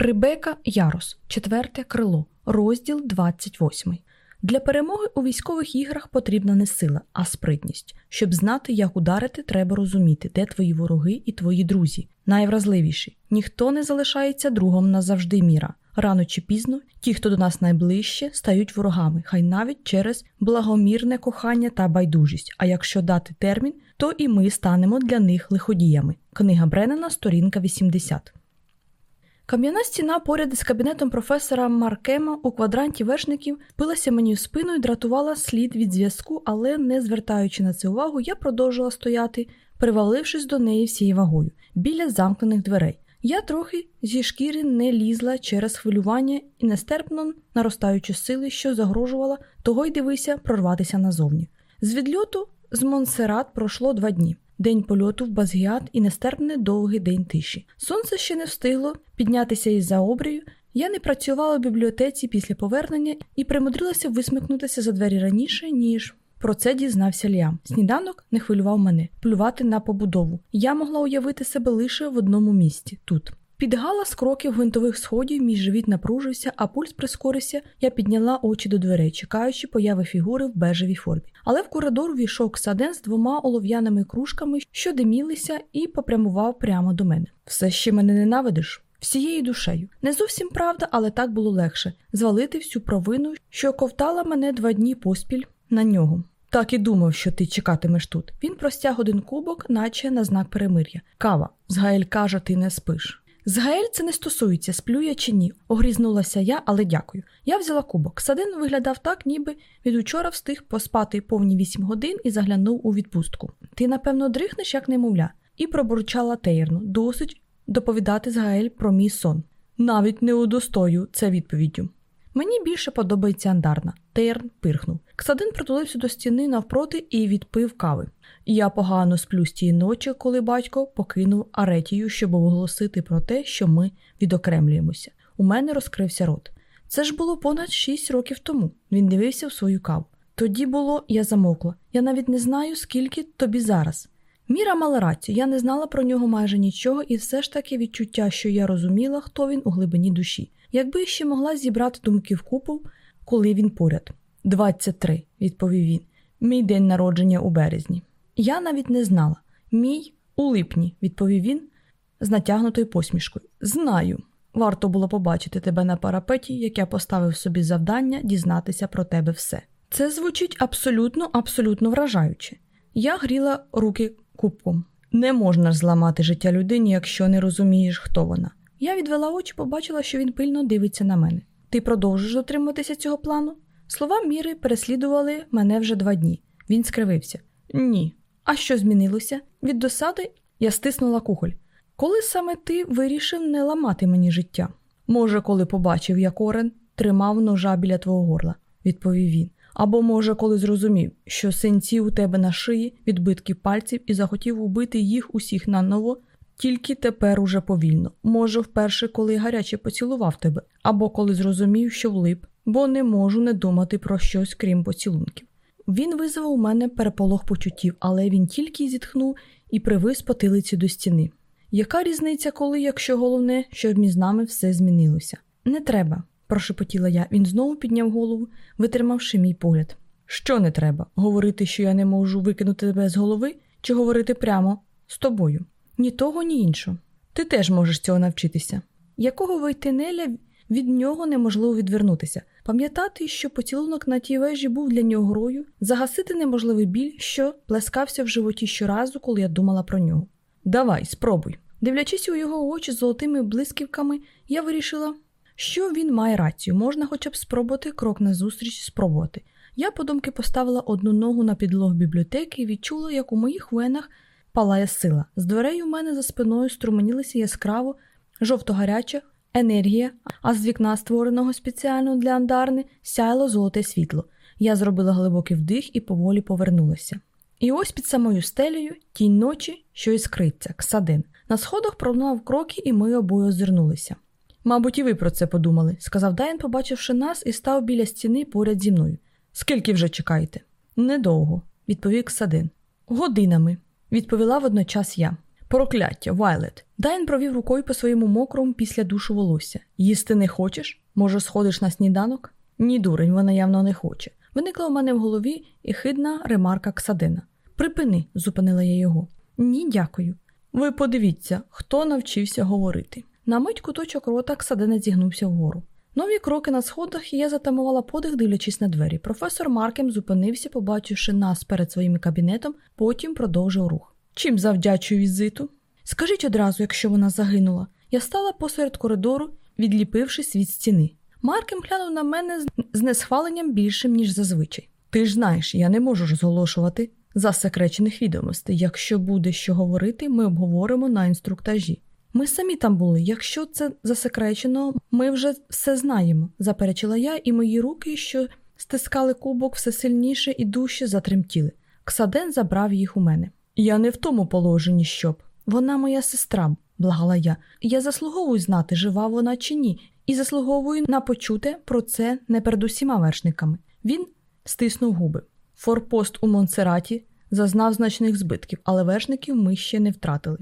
Ребека Ярос, четверте крило, розділ 28. Для перемоги у військових іграх потрібна не сила, а спритність. Щоб знати, як ударити, треба розуміти, де твої вороги і твої друзі. Найвразливіші ніхто не залишається другом назавжди міра. Рано чи пізно ті, хто до нас найближче, стають ворогами, хай навіть через благомірне кохання та байдужість. А якщо дати термін, то і ми станемо для них лиходіями. Книга Бреннена, сторінка 80. Кам'яна стіна поряд із кабінетом професора Маркема у квадранті вершників пилася мені в спину і дратувала слід від зв'язку, але, не звертаючи на це увагу, я продовжила стояти, привалившись до неї всією вагою, біля замкнених дверей. Я трохи зі шкіри не лізла через хвилювання і нестерпно наростаючи сили, що загрожувала, того й дивися прорватися назовні. З відльоту з Монсерат пройшло два дні день польоту в Базгіат і нестерпний довгий день тиші. Сонце ще не встигло піднятися із за обрію. Я не працювала в бібліотеці після повернення і примудрилася висмикнутися за двері раніше, ніж. Про це дізнався Ліам. Сніданок не хвилював мене, плювати на побудову. Я могла уявити себе лише в одному місці тут. Під галас кроків гвинтових сходів мій живіт напружився, а пульс прискорився, я підняла очі до дверей, чекаючи появи фігури в бежевій формі. Але в коридор війшов Ксаден з двома олов'яними кружками, що димілися, і попрямував прямо до мене. Все ще мене ненавидиш? Всією душею. Не зовсім правда, але так було легше звалити всю провину, що ковтала мене два дні поспіль на нього. Так і думав, що ти чекатимеш тут. Він простяг один кубок, наче на знак перемир'я. Кава, Згаель каже, ти не спиш. З Гаель це не стосується, сплю я чи ні. Огрізнулася я, але дякую. Я взяла кубок. Садин виглядав так, ніби від учора встиг поспати повні вісім годин і заглянув у відпустку. Ти, напевно, дрихнеш, як немовля, і пробурчала Тейрну. Досить доповідати з Гаель про мій сон. Навіть не удостою це відповіддю. Мені більше подобається андарна. Тейрн пирхнув. Ксадин притулився до стіни навпроти і відпив кави. Я погано сплю з тієї ночі, коли батько покинув Аретію, щоб оголосити про те, що ми відокремлюємося. У мене розкрився рот. Це ж було понад шість років тому. Він дивився в свою каву. Тоді було, я замокла. Я навіть не знаю, скільки тобі зараз. Міра мала рацію, я не знала про нього майже нічого, і все ж таки відчуття, що я розуміла, хто він у глибині душі. Якби ще могла зібрати думки в купу, коли він поряд. Двадцять три, відповів він. Мій день народження у березні. Я навіть не знала. Мій у липні, відповів він з натягнутою посмішкою. Знаю. Варто було побачити тебе на парапеті, як я поставив собі завдання дізнатися про тебе все. Це звучить абсолютно, абсолютно вражаюче. Я гріла руки кубком. Не можна зламати життя людині, якщо не розумієш, хто вона. Я відвела очі, побачила, що він пильно дивиться на мене. Ти продовжиш дотримуватися цього плану? Слова Міри переслідували мене вже два дні. Він скривився. Ні. А що змінилося? Від досади я стиснула кухоль. Коли саме ти вирішив не ламати мені життя? Може, коли побачив, як Орен тримав ножа біля твого горла, відповів він. Або, може, коли зрозумів, що синці у тебе на шиї, відбитки пальців і захотів убити їх усіх наново, тільки тепер уже повільно. Може, вперше, коли гаряче поцілував тебе, або коли зрозумів, що влип, бо не можу не думати про щось крім поцілунків. Він визвав у мене переполох почуттів, але він тільки зітхнув і привис потилиці до стіни. Яка різниця, коли, якщо головне, що між нами все змінилося? Не треба, прошепотіла я. Він знову підняв голову, витримавши мій погляд. Що не треба? Говорити, що я не можу викинути тебе з голови, чи говорити прямо з тобою? Ні того, ні іншого. Ти теж можеш цього навчитися. Якого Войтинеля від нього неможливо відвернутися, пам'ятати, що поцілунок на тій вежі був для нього грою, загасити неможливий біль, що плескався в животі щоразу, коли я думала про нього. Давай, спробуй. Дивлячись у його очі золотими блисківками, я вирішила, що він має рацію, можна хоча б спробувати крок назустріч спробувати. Я подумки поставила одну ногу на підлогу бібліотеки і відчула, як у моїх венах палає сила. З дверей у мене за спиною струменілися яскраво, жовто-гаряча енергія, а з вікна, створеного спеціально для андарни, сяяло золоте світло. Я зробила глибокий вдих і поволі повернулася. І ось під самою стелею тінь ночі, що іскриться, Ксадин. На сходах пролунав кроки, і ми обоє озирнулися. Мабуть, і ви про це подумали, сказав Дайн, побачивши нас, і став біля стіни поряд зі мною. Скільки вже чекаєте? Недовго, відповів Ксадин. Годинами, відповіла водночас я. Прокляття, Вайлет. Дайн провів рукою по своєму мокрому після душу волосся. Їсти не хочеш? Може, сходиш на сніданок? Ні, дурень, вона явно не хоче. Виникла у мене в голові і хидна ремарка Ксадина. Припини, зупинила я його. Ні, дякую. Ви подивіться, хто навчився говорити. На мить куточок рота Ксадина зігнувся вгору. Нові кроки на сходах, і я затамувала подих, дивлячись на двері. Професор Маркем зупинився, побачивши нас перед своїм кабінетом, потім продовжив рух. Чим завдячую візиту? Скажіть одразу, якщо вона загинула. Я стала посеред коридору, відліпившись від стіни. Маркем глянув на мене з несхваленням більшим, ніж зазвичай. Ти ж знаєш, я не можу розголошувати засекречених відомостей. Якщо буде що говорити, ми обговоримо на інструктажі. Ми самі там були. Якщо це засекречено, ми вже все знаємо, заперечила я, і мої руки, що стискали кубок, все сильніше і дужче затремтіли. Ксаден забрав їх у мене. Я не в тому положенні, щоб. Вона моя сестра, благала я. Я заслуговую знати, жива вона чи ні, і заслуговую на почути про це не перед усіма вершниками. Він стиснув губи. Форпост у Монсераті зазнав значних збитків, але вершників ми ще не втратили.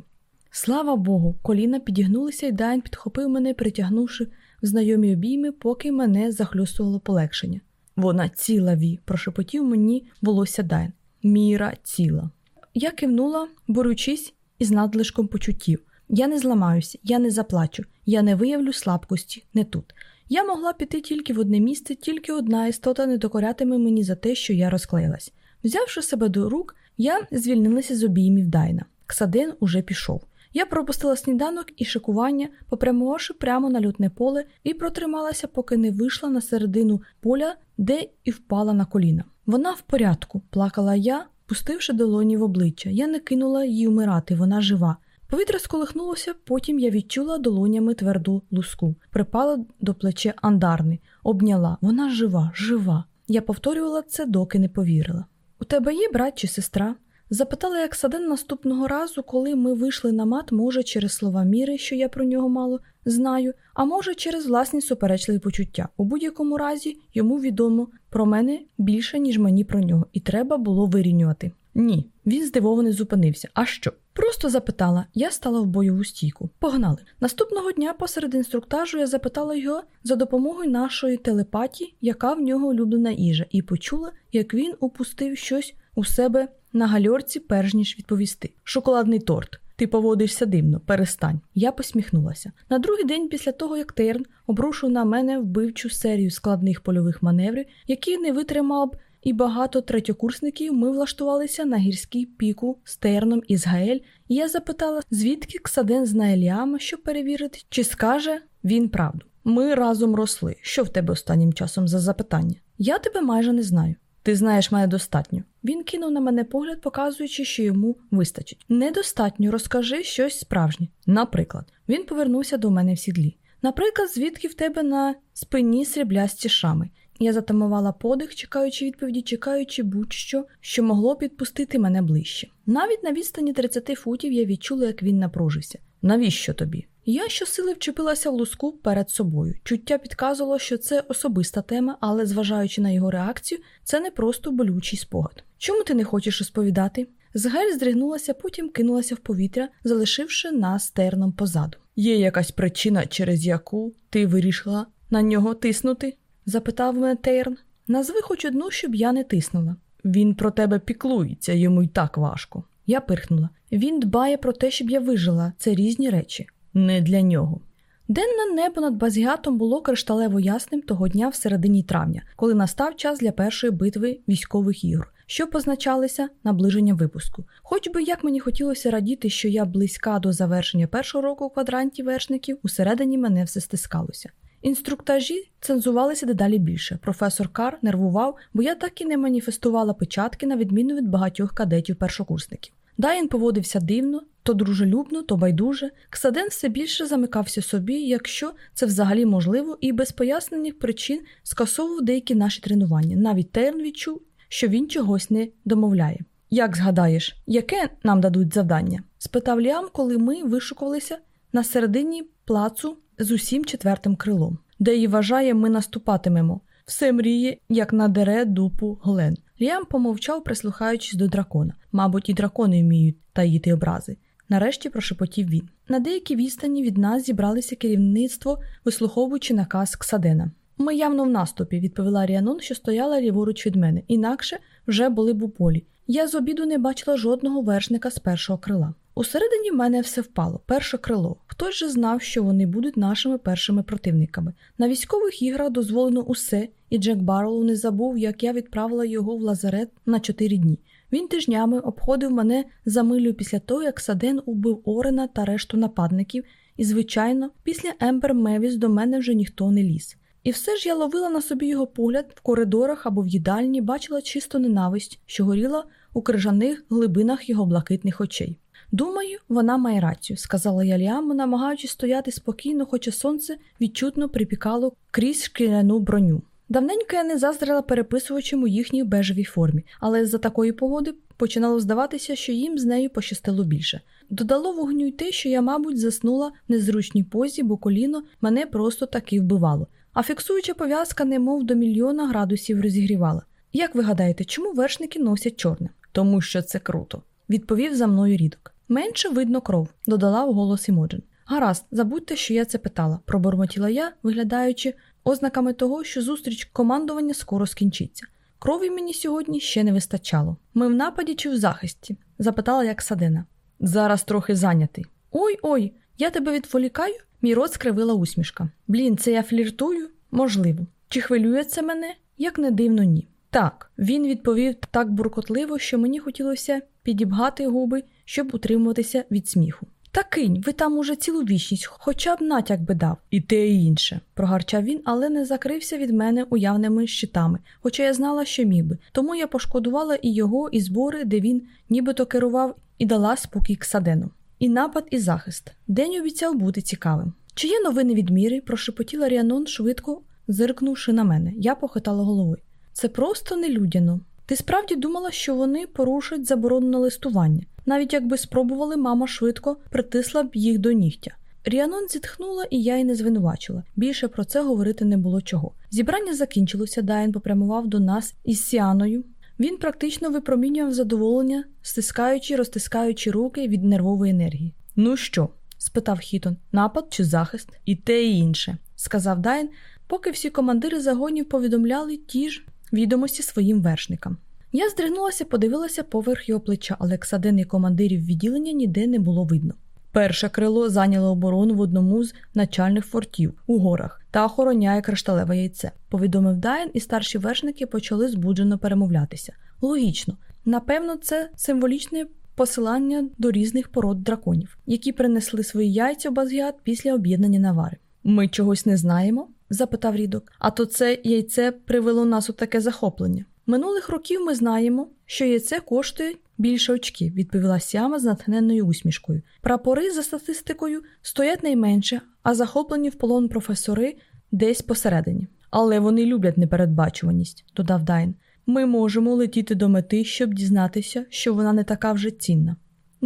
Слава Богу, коліна підігнулися, і Дайн підхопив мене, притягнувши в знайомі обійми, поки мене захлюстувало полегшення. Вона ціла ві, прошепотів мені волосся Дайн. Міра ціла. Я кивнула, борючись із надлишком почуттів. Я не зламаюся, я не заплачу, я не виявлю слабкості, не тут. Я могла піти тільки в одне місце, тільки одна істота не докорятиме мені за те, що я розклеїлась. Взявши себе до рук, я звільнилася з обіймів Дайна. Ксаден уже пішов. Я пропустила сніданок і шикування, попрямувавши прямо на лютне поле, і протрималася, поки не вийшла на середину поля, де і впала на коліна. Вона в порядку, плакала я, пустивши долоні в обличчя. Я не кинула її вмирати, вона жива. Повітря сколихнулося, потім я відчула долонями тверду луску, припала до плече андарни, обняла. Вона жива, жива. Я повторювала це, доки не повірила. У тебе є брат чи сестра? Запитала як Саден наступного разу, коли ми вийшли на мат, може, через слова міри, що я про нього мало знаю, а може, через власні суперечливі почуття. У будь-якому разі йому відомо про мене більше, ніж мені про нього, і треба було вирівнювати. Ні, він здивований зупинився. А що? Просто запитала, я стала в бойову стійку. Погнали. Наступного дня посеред інструктажу я запитала його за допомогою нашої телепатії, яка в нього улюблена їжа, і почула, як він упустив щось у себе на гальорці, перш ніж відповісти. Шоколадний торт. Ти поводишся дивно, перестань. Я посміхнулася. На другий день після того, як Терн обрушив на мене вбивчу серію складних польових маневрів, які не витримав б і багато третьокурсників, ми влаштувалися на гірській піку з Терном із Гаель, і я запитала, звідки Ксаден знає Ліама, щоб перевірити, чи скаже він правду. Ми разом росли. Що в тебе останнім часом за запитання? Я тебе майже не знаю. Ти знаєш мене достатньо. Він кинув на мене погляд, показуючи, що йому вистачить. Недостатньо, розкажи щось справжнє. Наприклад, він повернувся до мене в сідлі. Наприклад, звідки в тебе на спині сріблясті шами. Я затамувала подих, чекаючи відповіді, чекаючи будь-що, що могло підпустити мене ближче. Навіть на відстані 30 футів я відчула, як він напружився. Навіщо тобі? Я щосили вчепилася в луску перед собою. Чуття підказувало, що це особиста тема, але, зважаючи на його реакцію, це не просто болючий спогад. Чому ти не хочеш розповідати? Згель здригнулася, потім кинулася в повітря, залишивши нас терном позаду. Є якась причина, через яку ти вирішила на нього тиснути? запитав мене Тейрн. Назви хоч одну, щоб я не тиснула. Він про тебе піклується, йому й так важко. Я пирхнула. Він дбає про те, щоб я вижила. Це різні речі не для нього. Денне небо над Базгіатом було кришталево ясним того дня в середині травня, коли настав час для першої битви військових ігор, що позначалися наближення випуску. Хоч би як мені хотілося радіти, що я близька до завершення першого року квадранті вершників, усередині мене все стискалося. Інструктажі цензувалися дедалі більше. Професор Кар нервував, бо я так і не маніфестувала печатки, на відміну від багатьох кадетів першокурсників. Дайн поводився дивно, то дружелюбно, то байдуже. Ксаден все більше замикався собі, якщо це взагалі можливо, і без пояснених причин скасовував деякі наші тренування. Навіть Терн відчув, що він чогось не домовляє. Як згадаєш, яке нам дадуть завдання? спитав Ліам, коли ми вишукувалися на середині плацу з усім четвертим крилом, де і вважає, ми наступатимемо. Все мріє, як надере дупу Глен. Ліам помовчав, прислухаючись до дракона. Мабуть, і дракони вміють таїти образи. нарешті прошепотів він. На деякій відстані від нас зібралися керівництво, вислуховуючи наказ Ксадена. Ми явно в наступі, відповіла Ріанон, що стояла ліворуч від мене, інакше вже були б у полі. Я з обіду не бачила жодного вершника з першого крила. Усередині в мене все впало, перше крило. Хтось же знав, що вони будуть нашими першими противниками. На військових іграх дозволено усе, і Джек Барроу не забув, як я відправила його в лазарет на чотири дні. Він тижнями обходив мене за милю після того, як Саден убив Орена та решту нападників, і, звичайно, після Ембер Мевіс до мене вже ніхто не ліз. І все ж я ловила на собі його погляд в коридорах або в їдальні, бачила чисту ненависть, що горіла у крижаних глибинах його блакитних очей. Думаю, вона має рацію, сказала я Ліаму, намагаючись стояти спокійно, хоча сонце відчутно припікало крізь шкіряну броню. Давненько я не заздрила переписувачам у їхній бежевій формі, але за такої погоди починало здаватися, що їм з нею пощастило більше. Додало вогню й те, що я, мабуть, заснула в незручній позі, бо коліно мене просто таки вбивало, а фіксуюча пов'язка, немов до мільйона градусів розігрівала. Як ви гадаєте, чому вершники носять чорне? Тому що це круто, відповів за мною рідок. Менше видно кров, додала в голос Імоджен. Гаразд, забудьте, що я це питала, пробормотіла я, виглядаючи ознаками того, що зустріч командування скоро скінчиться. Крові мені сьогодні ще не вистачало. Ми в нападі чи в захисті? запитала як садина. Зараз трохи зайнятий. Ой ой, я тебе відволікаю? Мій рот скривила усмішка. Блін, це я фліртую? Можливо. Чи хвилює це мене? Як не дивно, ні. Так, він відповів так буркотливо, що мені хотілося підібгати губи, щоб утримуватися від сміху. Та кинь, ви там уже цілу вічність, хоча б натяк би дав, і те і інше, прогарчав він, але не закрився від мене уявними щитами, хоча я знала, що міг би. Тому я пошкодувала і його, і збори, де він нібито керував, і дала спокій Ксадену. І напад, і захист. День обіцяв бути цікавим. Чи є новини від міри? прошепотіла Ріанон, швидко зиркнувши на мене. Я похитала головою. Це просто нелюдяно. Ти справді думала, що вони порушать заборону на листування. Навіть якби спробували, мама швидко притисла б їх до нігтя. Ріанон зітхнула, і я й не звинувачила. Більше про це говорити не було чого. Зібрання закінчилося, Дайн попрямував до нас із Сіаною. Він практично випромінював задоволення, стискаючи, розтискаючи руки від нервової енергії. Ну що? спитав Хітон, напад чи захист? І те і інше, сказав Дайн, поки всі командири загонів повідомляли ті ж відомості своїм вершникам. Я здригнулася, подивилася поверх його плеча, але ксаден і командирів відділення ніде не було видно. Перше крило зайняло оборону в одному з начальних фортів у горах та охороняє кришталеве яйце. Повідомив Дайен, і старші вершники почали збуджено перемовлятися. Логічно, напевно, це символічне посилання до різних пород драконів, які принесли свої яйця в Базгіат після об'єднання Навари. Ми чогось не знаємо? Запитав Рідок. А то це яйце привело нас у таке захоплення. Минулих років ми знаємо, що яйце коштує більше очків, відповіла Сьяма з натхненною усмішкою. Прапори, за статистикою, стоять найменше, а захоплені в полон професори десь посередині. Але вони люблять непередбачуваність, додав Дайн. Ми можемо летіти до мети, щоб дізнатися, що вона не така вже цінна.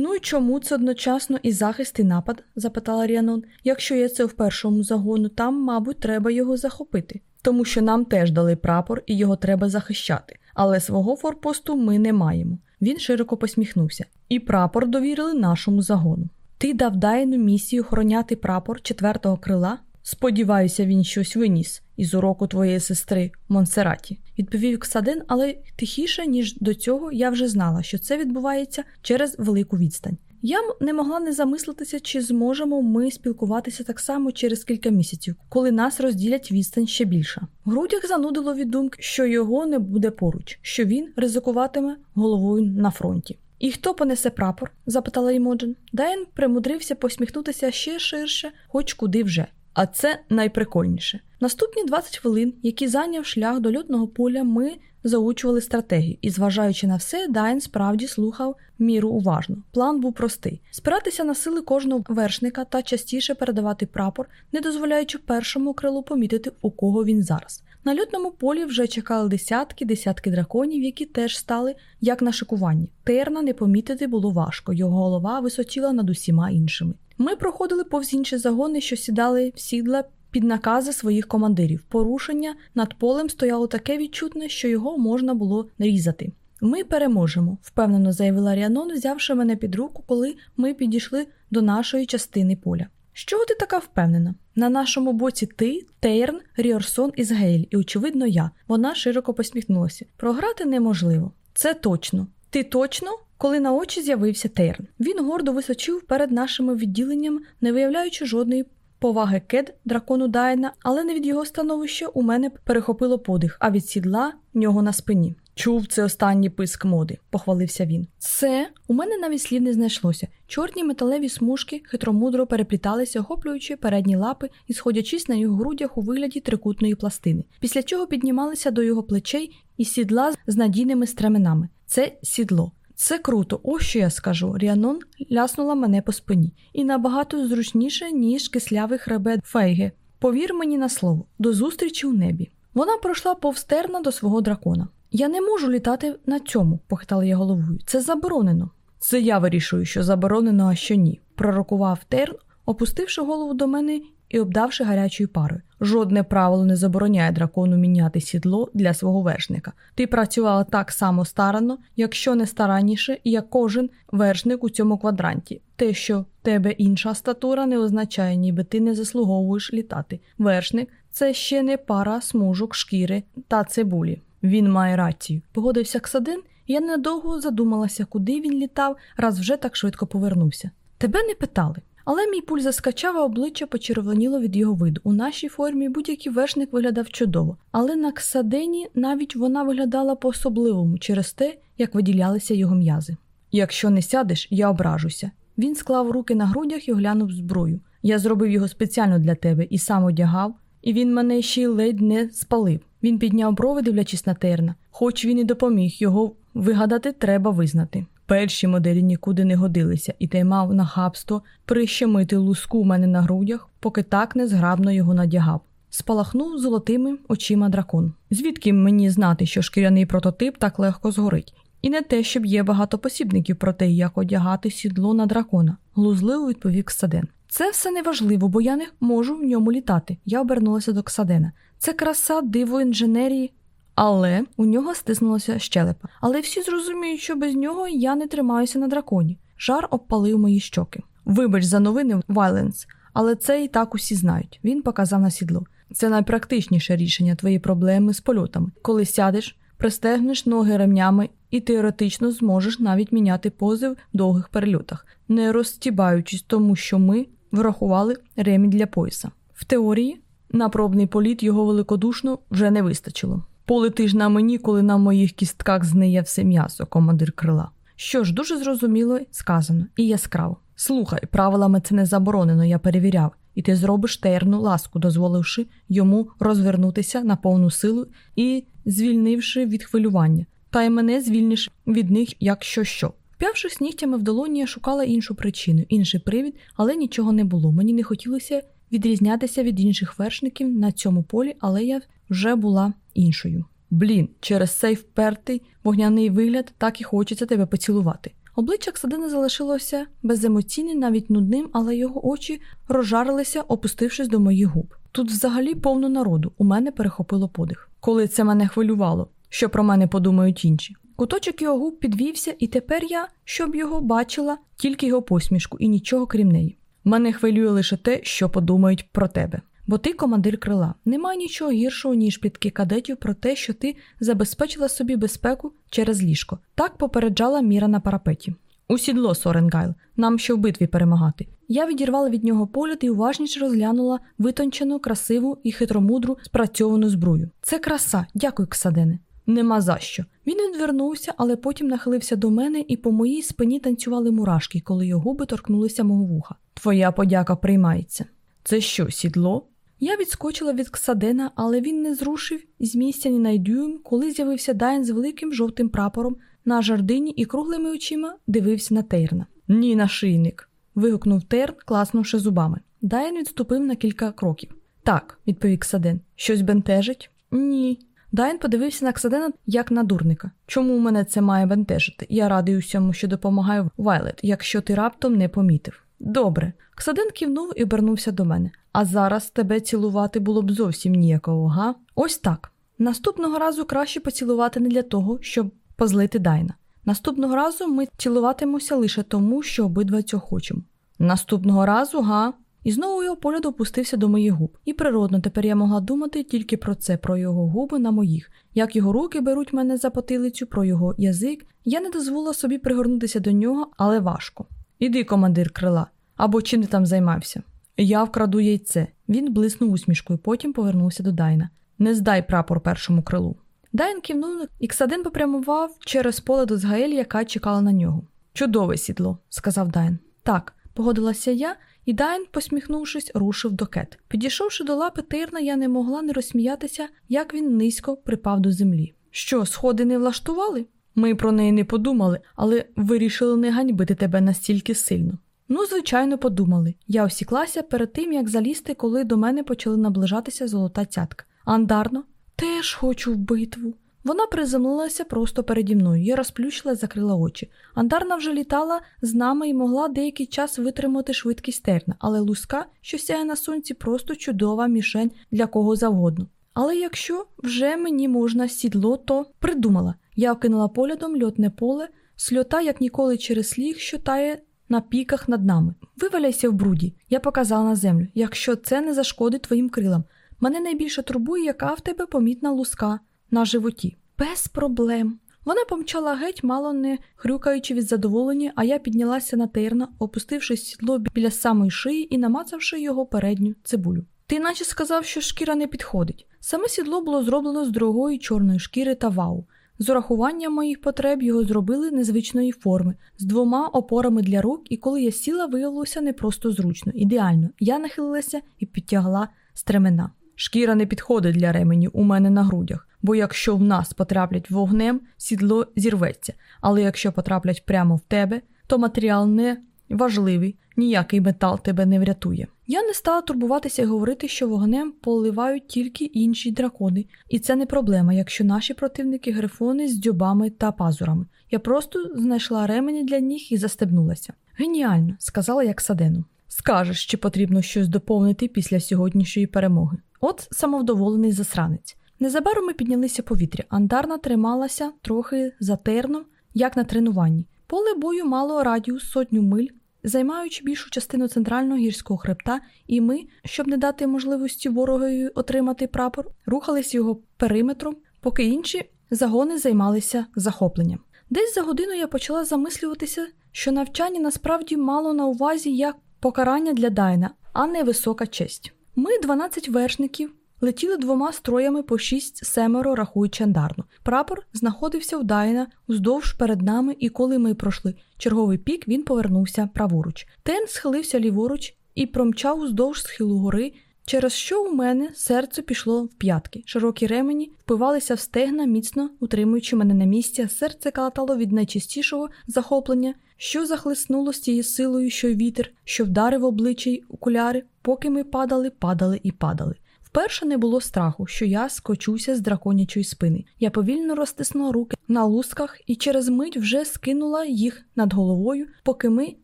Ну і чому це одночасно і захист, і напад? запитала Ріанон. Якщо є це в першому загону, там, мабуть, треба його захопити, тому що нам теж дали прапор і його треба захищати, але свого форпосту ми не маємо. Він широко посміхнувся, і прапор довірили нашому загону. Ти дав Дайну місію охороняти прапор четвертого крила? Сподіваюся, він щось виніс із уроку твоєї сестри Монсераті, відповів Ксадин, але тихіше, ніж до цього, я вже знала, що це відбувається через велику відстань. Я не могла не замислитися, чи зможемо ми спілкуватися так само через кілька місяців, коли нас розділять відстань ще більша. В грудях занудило від думки, що його не буде поруч, що він ризикуватиме головою на фронті. І хто понесе прапор? запитала Імоджен. Дайн примудрився посміхнутися ще ширше, хоч куди вже. А це найприкольніше. Наступні 20 хвилин, які зайняв шлях до льотного поля, ми заучували стратегію, і, зважаючи на все, Дайн справді слухав міру уважно. План був простий: спиратися на сили кожного вершника та частіше передавати прапор, не дозволяючи першому крилу помітити, у кого він зараз. На льотному полі вже чекали десятки, десятки драконів, які теж стали як на шикуванні. Терна не помітити було важко, його голова височила над усіма іншими. Ми проходили повз інші загони, що сідали в сідла під накази своїх командирів. Порушення над полем стояло таке відчутне, що його можна було нарізати. Ми переможемо, впевнено заявила Ріанон, взявши мене під руку, коли ми підійшли до нашої частини поля. Що ти така впевнена? На нашому боці ти, Тейрн, Ріорсон і Згейль, і, очевидно, я. Вона широко посміхнулася. Програти неможливо. Це точно. Ти точно? Коли на очі з'явився Тейрн. Він гордо височив перед нашими відділенням, не виявляючи жодної поваги кед дракону Дайна, але не від його становища у мене перехопило подих, а від сідла нього на спині. Чув це останній писк моди, похвалився він. Це у мене навіть слів не знайшлося. Чорні металеві смужки хитромудро перепліталися, охоплюючи передні лапи і сходячись на його грудях у вигляді трикутної пластини, після чого піднімалися до його плечей і сідла з надійними стременами. Це сідло. Це круто, ось що я скажу. Ріанон ляснула мене по спині, і набагато зручніше, ніж кислявий хребет фейги. Повір мені на слово, до зустрічі у небі. Вона пройшла повстерна до свого дракона. Я не можу літати на цьому, похитала я головою. Це заборонено. Це я вирішую, що заборонено, а що ні, пророкував Терн, опустивши голову до мене і обдавши гарячою парою. Жодне правило не забороняє дракону міняти сідло для свого вершника. Ти працювала так само старанно, якщо не старанніше, як кожен вершник у цьому квадранті. Те, що в тебе інша статура, не означає, ніби ти не заслуговуєш літати. Вершник це ще не пара смужок, шкіри та цибулі. Він має рацію. Погодився Ксадин, я недовго задумалася, куди він літав, раз вже так швидко повернувся. Тебе не питали. Але мій пульс заскачав, а обличчя почервоніло від його виду. У нашій формі будь-який вершник виглядав чудово, але на Ксадені навіть вона виглядала по-особливому через те, як виділялися його м'язи. Якщо не сядеш, я ображуся. Він склав руки на грудях і оглянув зброю. Я зробив його спеціально для тебе і сам одягав, і він мене ще й ледь не спалив. Він підняв брови, дивлячись на терна. Хоч він і допоміг його вигадати, треба визнати. Перші моделі нікуди не годилися, і ти мав нахабство прищемити луску у мене на грудях, поки так незграбно його надягав. Спалахнув золотими очима дракон. Звідки мені знати, що шкіряний прототип так легко згорить? І не те, щоб є багато посібників про те, як одягати сідло на дракона, глузливо відповів Ксаден. Це все неважливо, бо я не можу в ньому літати. Я обернулася до Ксадена. Це краса, диво інженерії. Але у нього стиснулася щелепа. Але всі зрозуміють, що без нього я не тримаюся на драконі. Жар обпалив мої щоки. Вибач за новини Вайленс, але це і так усі знають. Він показав на сідло. Це найпрактичніше рішення твої проблеми з польотами. Коли сядеш, пристегнеш ноги ремнями і теоретично зможеш навіть міняти пози в довгих перельотах, не розстібаючись, тому що ми врахували ремінь для пояса. В теорії на пробний політ його великодушно вже не вистачило. Полетиш на мені, коли на моїх кістках знеє все м'ясо, командир крила. Що ж, дуже зрозуміло сказано і яскраво. Слухай, правилами це не заборонено, я перевіряв, і ти зробиш терну ласку, дозволивши йому розвернутися на повну силу і звільнивши від хвилювання, та й мене звільниш від них, якщо що. Вп'явшись нігтями в долоні, я шукала іншу причину, інший привід, але нічого не було. Мені не хотілося відрізнятися від інших вершників на цьому полі, але я вже була іншою. Блін, через цей впертий вогняний вигляд так і хочеться тебе поцілувати. Обличчя Ксадина залишилося беземоційним, навіть нудним, але його очі розжарилися, опустившись до моїх губ. Тут взагалі повно народу, у мене перехопило подих. Коли це мене хвилювало, що про мене подумають інші. Куточок його губ підвівся, і тепер я, щоб його бачила, тільки його посмішку і нічого крім неї. Мене хвилює лише те, що подумають про тебе. Бо ти командир крила. Немає нічого гіршого, ніж плітки кадетів про те, що ти забезпечила собі безпеку через ліжко. Так попереджала міра на парапеті. У сідло, Соренгайл, нам ще в битві перемагати. Я відірвала від нього погляд і уважніше розглянула витончену, красиву і хитромудру спрацьовану зброю. Це краса, дякую, Ксадене. Нема за що. Він відвернувся, але потім нахилився до мене, і по моїй спині танцювали мурашки, коли його губи торкнулися мого вуха. Твоя подяка приймається. Це що, сідло? Я відскочила від Ксадена, але він не зрушив з місця ні на дюйм, коли з'явився Дайн з великим жовтим прапором на жардині і круглими очима дивився на Тейрна. Ні, нашийник. вигукнув Терн, класнувши зубами. Дайн відступив на кілька кроків. Так, відповів Ксаден. Щось бентежить? Ні. Дайн подивився на Ксадена як на дурника. Чому мене це має бентежити? Я радий усьому, що допомагаю Вайлет, якщо ти раптом не помітив. Добре. Ксаден кивнув і обернувся до мене. А зараз тебе цілувати було б зовсім ніяково, га? Ось так. Наступного разу краще поцілувати не для того, щоб позлити Дайна. Наступного разу ми цілуватимемося лише тому, що обидва цього хочемо. Наступного разу, га? І знову його погляд опустився до моїх губ. І природно, тепер я могла думати тільки про це, про його губи на моїх, як його руки беруть мене за потилицю, про його язик. Я не дозволила собі пригорнутися до нього, але важко. Іди, командир крила, або чим ти там займався. Я вкраду яйце. Він блиснув усмішкою, потім повернувся до Дайна. Не здай прапор першому крилу. Дайн кивнув, і Ксадин попрямував через поле до Згаель, яка чекала на нього. Чудове сідло, сказав Дайн. Так, погодилася я, і Дайн, посміхнувшись, рушив до кет. Підійшовши до лапи Тирна, я не могла не розсміятися, як він низько припав до землі. Що, сходи не влаштували? Ми про неї не подумали, але вирішили не ганьбити тебе настільки сильно. Ну, звичайно, подумали. Я осіклася перед тим, як залізти, коли до мене почали наближатися золота цятка. Андарно, теж хочу в битву. Вона приземлилася просто переді мною. Я розплющила і закрила очі. Андарна вже літала з нами і могла деякий час витримати швидкість терна, але луска, що сяє на сонці, просто чудова мішень для кого завгодно. Але якщо вже мені можна сідло, то придумала. Я окинула поглядом льотне поле, сльота, як ніколи через сліг, що тає на піках над нами. Виваляйся в бруді. Я показала на землю. Якщо це не зашкодить твоїм крилам. Мене найбільше турбує, яка в тебе помітна луска на животі. Без проблем. Вона помчала геть, мало не хрюкаючи від задоволення, а я піднялася на терна, опустившись сідло біля самої шиї і намацавши його передню цибулю. Ти наче сказав, що шкіра не підходить. Саме сідло було зроблено з дорогої чорної шкіри та вау. З урахуванням моїх потреб його зробили незвичної форми, з двома опорами для рук, і коли я сіла, виявилося не просто зручно, ідеально. Я нахилилася і підтягла стремена. Шкіра не підходить для ремені у мене на грудях, бо якщо в нас потраплять вогнем, сідло зірветься, але якщо потраплять прямо в тебе, то матеріал не важливий, ніякий метал тебе не врятує. Я не стала турбуватися і говорити, що вогнем поливають тільки інші дракони, і це не проблема, якщо наші противники грифони з дзьобами та пазурами. Я просто знайшла ремені для них і застебнулася. Геніально, сказала як садену. Скажеш, чи потрібно щось доповнити після сьогоднішньої перемоги. От самовдоволений засранець. Незабаром ми піднялися повітря. Андарна трималася трохи за терном, як на тренуванні. Поле бою мало радіус сотню миль, займаючи більшу частину центрального гірського хребта, і ми, щоб не дати можливості ворогові отримати прапор, рухались його периметром, поки інші загони займалися захопленням. Десь за годину я почала замислюватися, що навчання насправді мало на увазі як покарання для Дайна, а не висока честь. Ми, 12 вершників, летіли двома строями по шість семеро, рахуючи андарну. Прапор знаходився в Дайна уздовж перед нами, і коли ми пройшли черговий пік, він повернувся праворуч. Тен схилився ліворуч і промчав уздовж схилу гори. Через що у мене серце пішло в п'ятки. Широкі ремені впивалися в стегна, міцно утримуючи мене на місці, серце калатало від найчистішого захоплення, що захлеснуло з тією силою, що вітер, що вдарив обличчя й окуляри, поки ми падали, падали і падали. Вперше не було страху, що я скочуся з драконячої спини. Я повільно розтиснула руки на лусках і через мить вже скинула їх над головою, поки ми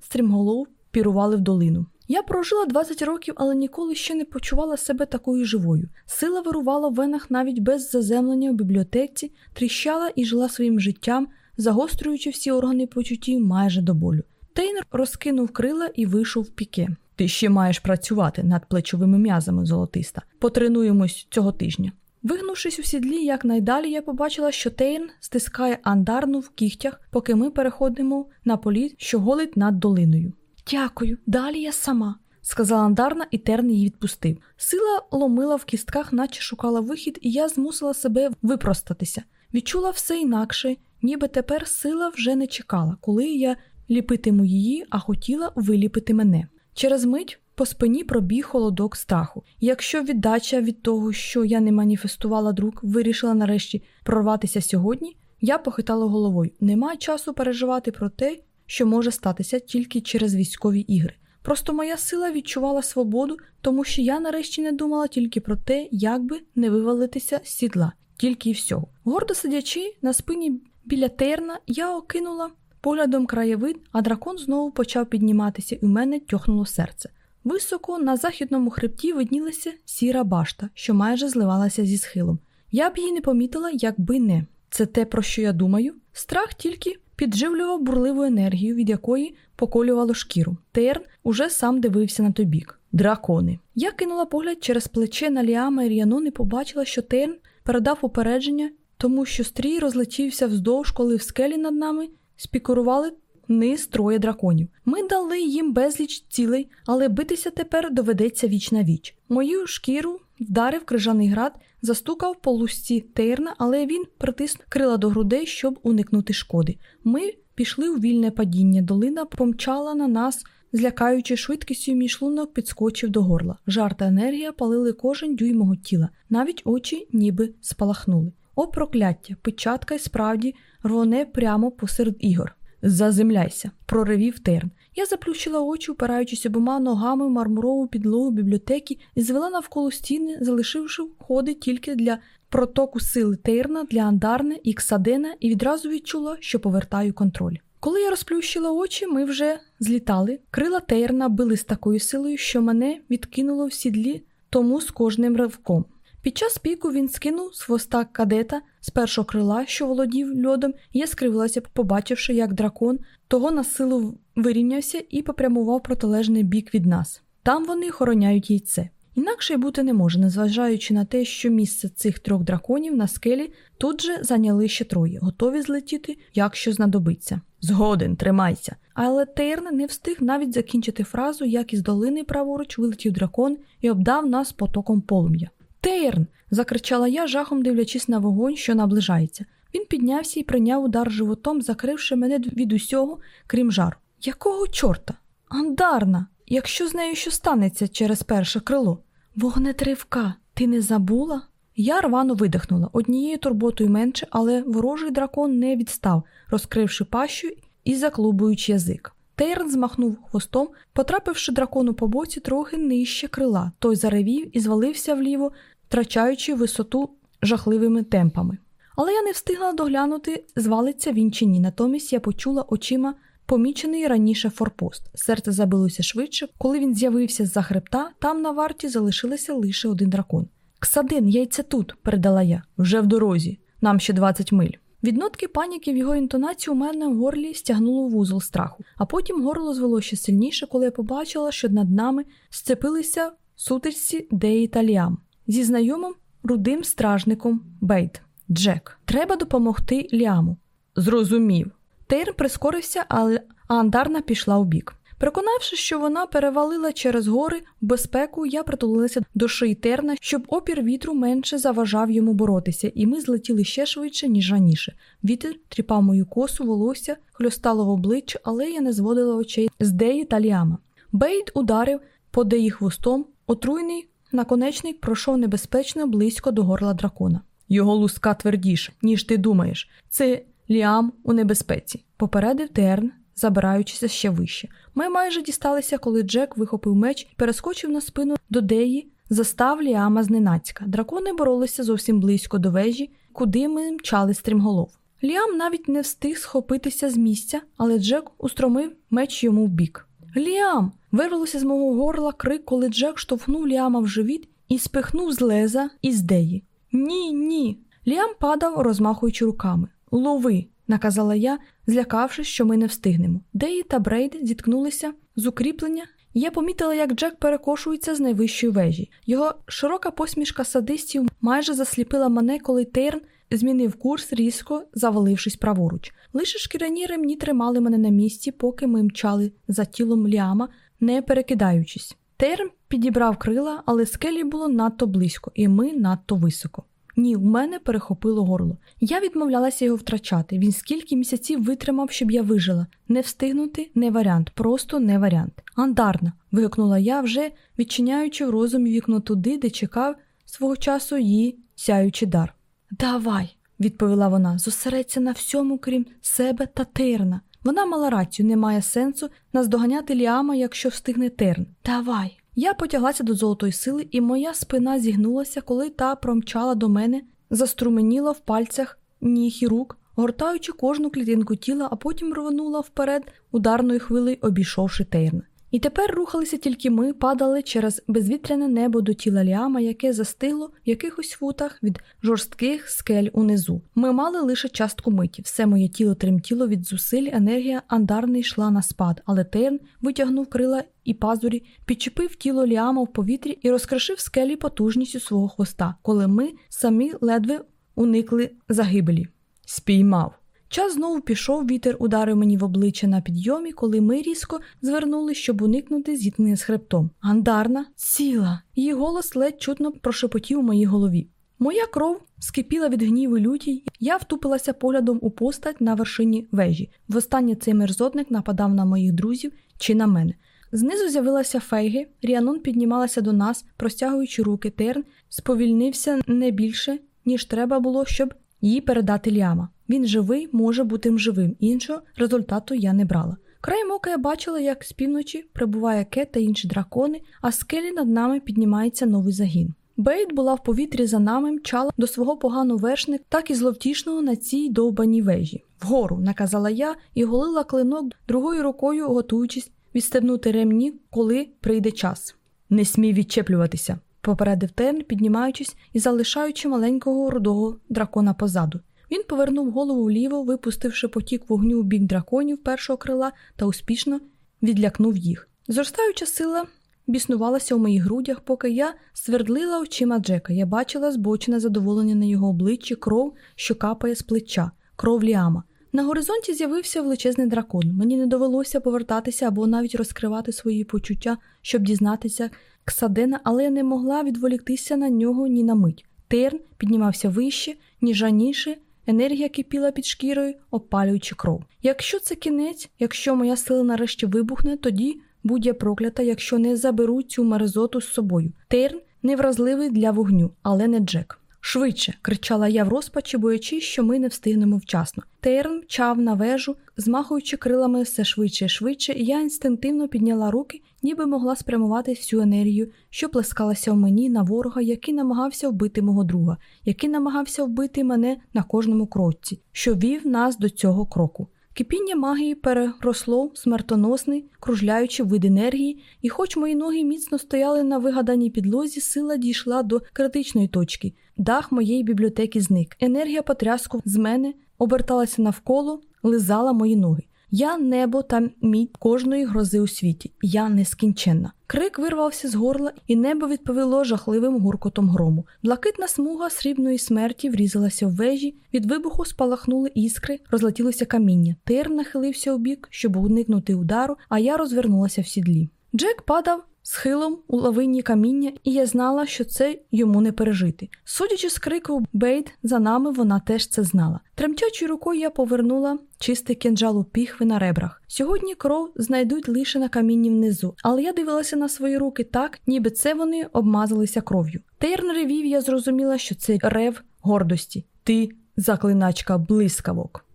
стрімголов пірували в долину. Я прожила 20 років, але ніколи ще не почувала себе такою живою. Сила вирувала в венах навіть без заземлення в бібліотеці, тріщала і жила своїм життям, загострюючи всі органи почуттів майже до болю. Тейнер розкинув крила і вийшов в піке. Ти ще маєш працювати над плечовими м'язами золотиста. Потренуємось цього тижня. Вигнувшись у сідлі якнайдалі, я побачила, що Тейн стискає андарну в кігтях, поки ми переходимо на політ, що голить над долиною. Дякую, далі я сама, сказала Андарна, і Терн її відпустив. Сила ломила в кістках, наче шукала вихід, і я змусила себе випростатися. Відчула все інакше, ніби тепер сила вже не чекала, коли я ліпитиму її, а хотіла виліпити мене. Через мить по спині пробіг холодок страху. Якщо віддача від того, що я не маніфестувала друг, вирішила нарешті прорватися сьогодні, я похитала головою. Нема часу переживати про те, що може статися тільки через військові ігри. Просто моя сила відчувала свободу, тому що я нарешті не думала тільки про те, як би не вивалитися з сідла, тільки й всього. Гордо сидячи на спині біля терна, я окинула поглядом краєвид, а дракон знову почав підніматися, і в мене тьохнуло серце. Високо на західному хребті виднілася сіра башта, що майже зливалася зі схилом. Я б її не помітила, якби не. Це те, про що я думаю? Страх тільки підживлював бурливу енергію, від якої поколювало шкіру. Терн уже сам дивився на той бік. Дракони. Я кинула погляд через плече на Ліама і Ріанон і побачила, що Терн передав упередження, тому що стрій розлетівся вздовж, коли в скелі над нами спікурували низ троє драконів. Ми дали їм безліч цілей, але битися тепер доведеться віч на віч. Мою шкіру вдарив крижаний град, застукав по лусці Тейрна, але він притиснув крила до грудей, щоб уникнути шкоди. Ми пішли у вільне падіння. Долина помчала на нас. Злякаючи швидкістю, мій шлунок підскочив до горла. Жар та енергія палили кожен дюйм мого тіла, навіть очі ніби спалахнули. О, прокляття! Печатка й справді рвоне прямо посеред ігор. Заземляйся, проривів терн. Я заплющила очі, упираючись обома ногами в мармурову підлогу бібліотеки і звела навколо стіни, залишивши ходи тільки для протоку сили Тейрна, для Андарне і Ксадена, і відразу відчула, що повертаю контроль. Коли я розплющила очі, ми вже злітали. Крила Тейрна били з такою силою, що мене відкинуло в сідлі тому з кожним ривком. Під час піку він скинув з хвоста кадета з першого крила, що володів льодом, я скривилася, побачивши, як дракон того на силу вирівнявся і попрямував протилежний бік від нас. Там вони охороняють яйце. Інакше й бути не може, незважаючи на те, що місце цих трьох драконів на скелі тут же зайняли ще троє, готові злетіти, якщо знадобиться. Згоден, тримайся. Але Тейрн не встиг навіть закінчити фразу, як із долини праворуч вилетів дракон і обдав нас потоком полум'я. Тейрн. закричала я, жахом дивлячись на вогонь, що наближається. Він піднявся і прийняв удар животом, закривши мене від усього, крім жару. Якого чорта? Андарна, якщо з нею що станеться через перше крило. Вогнетривка, ти не забула? Я рвано видихнула однією турботою менше, але ворожий дракон не відстав, розкривши пащу і заклубуючи язик. Тейрн змахнув хвостом, потрапивши дракону по боці трохи нижче крила. Той заревів і звалився вліво, втрачаючи висоту жахливими темпами. Але я не встигла доглянути, звалиться він чи ні. Натомість я почула очима помічений раніше форпост. Серце забилося швидше, коли він з'явився з-за хребта, там на варті залишилося лише один дракон. Ксадин, яйце тут, передала я, вже в дорозі, нам ще 20 миль. Від нотки паніки в його інтонації у мене в горлі стягнуло вузол страху, а потім горло звело ще сильніше, коли я побачила, що над нами сцепилися сутичці Деї та Ліам зі знайомим рудим стражником Бейт. Джек, треба допомогти Ліаму. Зрозумів. Тейр прискорився, але Андарна пішла у бік. Переконавши, що вона перевалила через гори безпеку, я притулилася до шиї терна, щоб опір вітру менше заважав йому боротися, і ми злетіли ще швидше, ніж раніше. Вітер тріпав мою косу, волосся, хльостало в обличчя, але я не зводила очей з Деї та Ліама. Бейт ударив по Деї хвостом, отруйний наконечник пройшов небезпечно близько до горла дракона. Його луска твердіше, ніж ти думаєш. Це Ліам у небезпеці, попередив Терн, забираючися ще вище. Ми майже дісталися, коли Джек вихопив меч і перескочив на спину до Деї, застав Ліама зненацька. Дракони боролися зовсім близько до вежі, куди ми мчали стрімголов. Ліам навіть не встиг схопитися з місця, але Джек устромив меч йому в бік. Ліам! Вирвалося з мого горла крик, коли Джек штовхнув Ліама в живіт і спихнув з леза із Деї. Ні, ні. Ліам падав, розмахуючи руками. Лови, наказала я, злякавшись, що ми не встигнемо. Деї та Брейд зіткнулися з укріплення. Я помітила, як Джек перекошується з найвищої вежі. Його широка посмішка садистів майже засліпила мене, коли Тейрн змінив курс, різко завалившись праворуч. Лише шкіряні ремні тримали мене на місці, поки ми мчали за тілом Ліама, не перекидаючись. Тейрн підібрав крила, але скелі було надто близько, і ми надто високо. Ні, у мене перехопило горло. Я відмовлялася його втрачати. Він скільки місяців витримав, щоб я вижила. Не встигнути не варіант, просто не варіант. Андарна. вигукнула я, вже відчиняючи в розумі вікно туди, де чекав свого часу її сяючий дар. Давай, відповіла вона, зосередься на всьому, крім себе та терна. Вона мала рацію, немає сенсу наздоганяти Ліама, якщо встигне терн. Давай. Я потяглася до золотої сили, і моя спина зігнулася, коли та промчала до мене, заструменіла в пальцях ніг і рук, гортаючи кожну клітинку тіла, а потім рванула вперед ударною хвилею, обійшовши Тейрна. І тепер рухалися тільки ми, падали через безвітряне небо до тіла Ліама, яке застигло в якихось футах від жорстких скель унизу. Ми мали лише частку миті. Все моє тіло тремтіло від зусиль, енергія андарни йшла на спад, але Терн витягнув крила і пазурі, підчепив тіло Ліама в повітрі і розкришив скелі потужністю свого хвоста, коли ми самі ледве уникли загибелі. Спіймав. Час знову пішов, вітер ударив мені в обличчя на підйомі, коли ми різко звернули, щоб уникнути зіткнення з хребтом. Андарна ціла. Її голос ледь чутно прошепотів у моїй голові. Моя кров скипіла від гніву люті, я втупилася поглядом у постать на вершині вежі. Востаннє цей мерзотник нападав на моїх друзів чи на мене. Знизу з'явилася фейги, Ріанон піднімалася до нас, простягуючи руки, терн сповільнився не більше, ніж треба було, щоб її передати Ліама. Він живий, може бути живим. Іншого результату я не брала. Краєм ока я бачила, як з півночі прибуває Кет та інші дракони, а скелі над нами піднімається новий загін. Бейт була в повітрі за нами, мчала до свого поганого вершника, так і зловтішного на цій довбаній вежі. Вгору, наказала я і голила клинок другою рукою, готуючись відстебнути ремні, коли прийде час. Не смій відчеплюватися, попередив Терн, піднімаючись і залишаючи маленького рудого дракона позаду. Він повернув голову вліво, випустивши потік вогню в бік драконів першого крила та успішно відлякнув їх. Зростаюча сила біснувалася у моїх грудях, поки я свердлила очима Джека. Я бачила збочене задоволення на його обличчі кров, що капає з плеча, кров Ліама. На горизонті з'явився величезний дракон. Мені не довелося повертатися або навіть розкривати свої почуття, щоб дізнатися Ксадена, але я не могла відволіктися на нього ні на мить. Терн піднімався вище, ніж раніше, енергія кипіла під шкірою, опалюючи кров. Якщо це кінець, якщо моя сила нарешті вибухне, тоді будь-я проклята, якщо не заберу цю мерзоту з собою. Терн невразливий для вогню, але не Джек. Швидше, кричала я в розпачі, боячись, що ми не встигнемо вчасно. Терн чав на вежу, змахуючи крилами все швидше і швидше, і я інстинктивно підняла руки, ніби могла спрямувати всю енергію, що плескалася в мені на ворога, який намагався вбити мого друга, який намагався вбити мене на кожному кроці, що вів нас до цього кроку. Кипіння магії переросло в смертоносний, кружляючи вид енергії, і, хоч мої ноги міцно стояли на вигаданій підлозі, сила дійшла до критичної точки. Дах моєї бібліотеки зник. Енергія потряску з мене оберталася навколо, лизала мої ноги. Я небо та мідь кожної грози у світі. Я нескінченна. Крик вирвався з горла, і небо відповіло жахливим гуркотом грому. Блакитна смуга срібної смерті врізалася в вежі, від вибуху спалахнули іскри, розлетілося каміння. Тир нахилився у бік, щоб уникнути удару, а я розвернулася в сідлі. Джек падав схилом у лавинні каміння, і я знала, що це йому не пережити. Судячи з крику Бейт за нами, вона теж це знала. Тремтячою рукою я повернула чистий кинджал у піхви на ребрах. Сьогодні кров знайдуть лише на камінні внизу, але я дивилася на свої руки так, ніби це вони обмазалися кров'ю. Тейрн ревів, я зрозуміла, що це рев гордості. Ти заклиначка блискавок.